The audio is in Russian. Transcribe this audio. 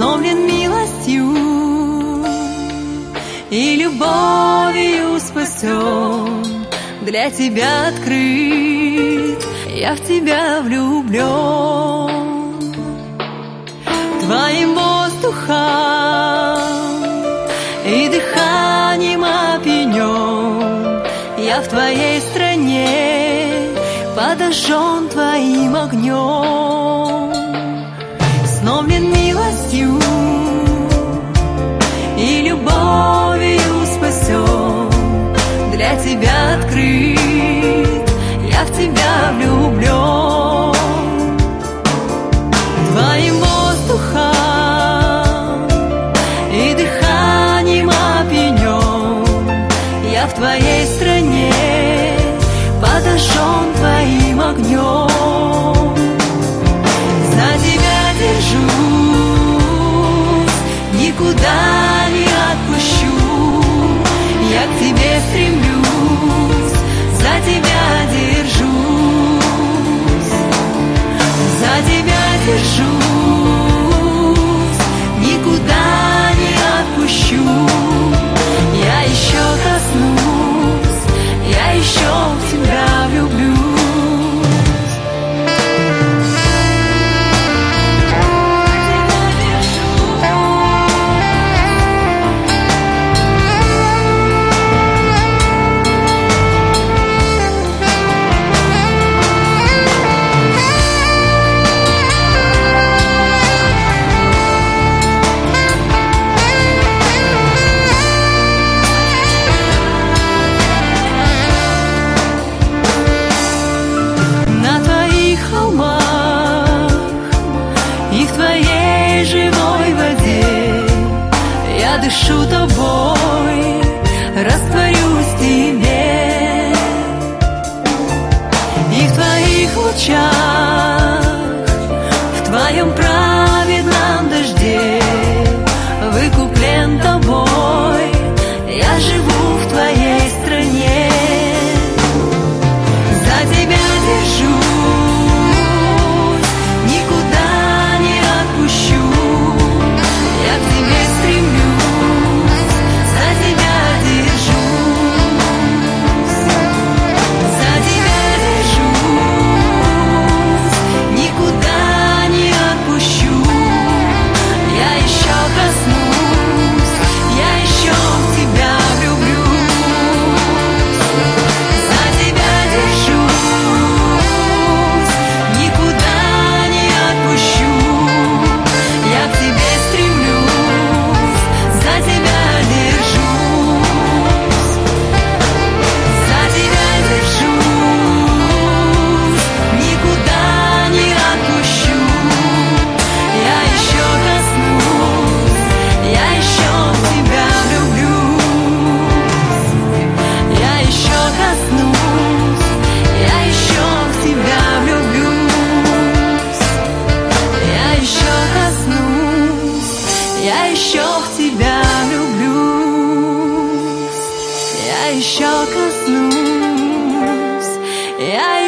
обновлен милостью и любовью спасен, для тебя открыт, я в тебя влюблен. Твоим воздухом и дыханием опьянен, я в твоей стране подожжен твоим огнем. никуда не отпущу, я к тебе стремлюсь. И в твоей живой воде Я дышу тобой, растворюсь в тебе И в твоих лучах, в твоем праведном дожде тебя люблю, я еще коснусь, я